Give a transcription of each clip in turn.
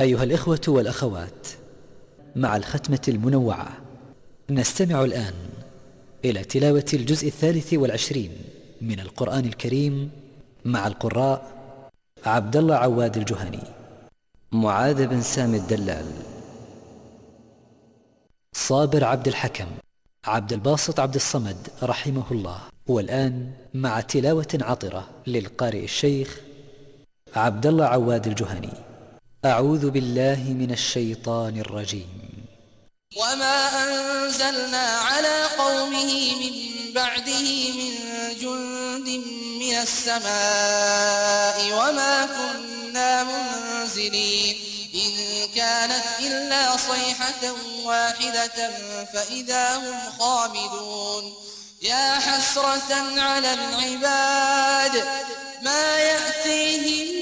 أيها الإخوة والأخوات مع الختمة المنوعة نستمع الآن إلى تلاوة الجزء الثالث والعشرين من القرآن الكريم مع القراء عبد الله عواد الجهني. معاذ بن سامي الدلال. صابر عبد الحكم عبد الباسط عبد الصمد رحمه الله. والآن مع تلاوة عطرة للقارئ الشيخ عبد الله عواد الجهني. أعوذ بالله من الشيطان الرجيم. وما أنزلنا على قومه من بعده من جند من السماء وما كنا منزلين إن كانت إلا صيحة واحدة فإذا هم خامدون. يا حسرة على العباد ما يأتيهم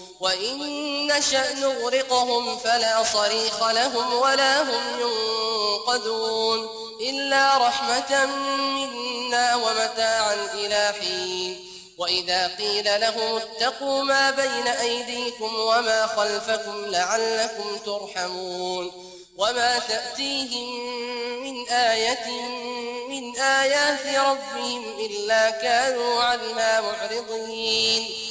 وإن نشأ نغرقهم فلا صريخ لهم ولا هم ينقذون إلا رحمة منا ومتاعا إلى حين وإذا قيل لهم اتقوا ما بين أيديكم وما خلفكم لعلكم ترحمون وما تأتيهم من آية من آيات ربهم إلا كانوا عنها معرضين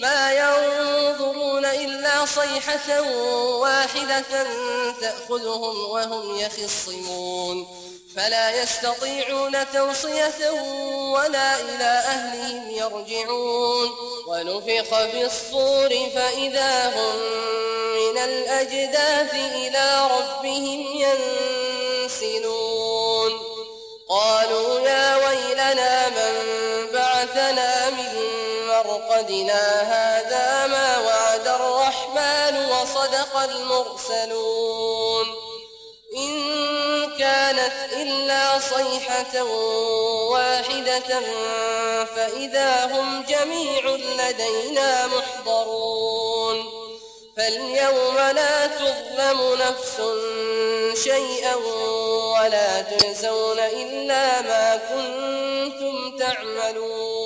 ما ينظرون إلا صيحة واحدة تأخذهم وهم يخصمون. فلا يستطيعون توصية ولا إلى أهلهم يرجعون. ونفخ بالصور فإذا هم من الأجداث إلى ربهم ينسلون. قال وارقدنا هذا ما وعد الرحمن وصدق المرسلون. إن كانت إلا صيحة واحدة فإذا هم جميع لدينا محضرون. فاليوم لا تظلم نفس شيئا ولا تنسون إلا ما كنتم تعملون.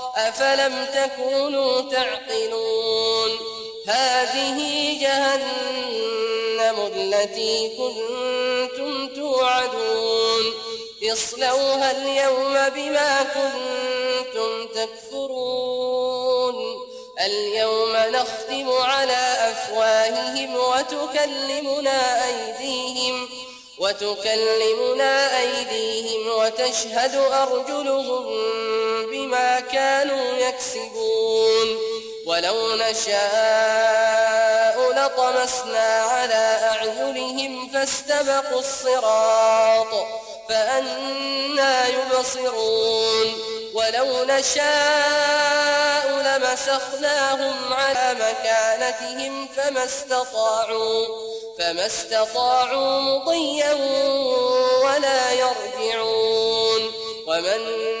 أفلم تكونوا تعقلون هذه جهنم التي كنتم توعدون اصلوها اليوم بما كنتم تكفرون اليوم نختم على أفواههم وتكلمنا أيديهم وتكلمنا أيديهم وتشهد أرجلهم بما كانوا يكسبون ولو نشاء لطمسنا على أعينهم فاستبقوا الصراط فأنا يبصرون ولو نشاء لمسخناهم على مكانتهم فما استطاعوا فما استطاعوا مضيا ولا يرجعون ومن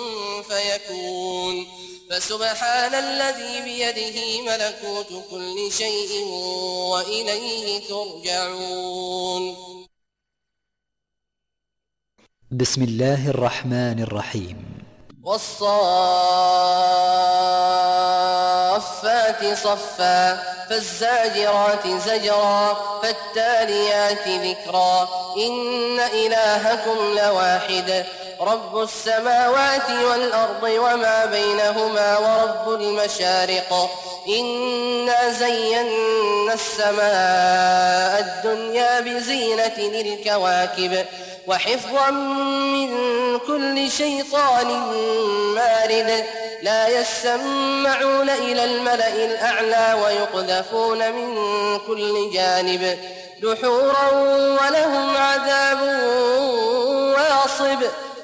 يكون. فسبحان الذي بيده ملكوت كل شيء وإليه ترجعون. بسم الله الرحمن الرحيم. والصافات صفا فالزاجرات زجرا فالتاليات ذكرا. إن إلهكم لواحد رب السماوات والأرض وما بينهما ورب المشارق. إنا زينا السماء الدنيا بزينة للكواكب وحفظا من كل شيطان مارد. لا يسمعون إلى الملأ الأعلى ويقذفون من كل جانب. دحورا ولهم عذاب واصب.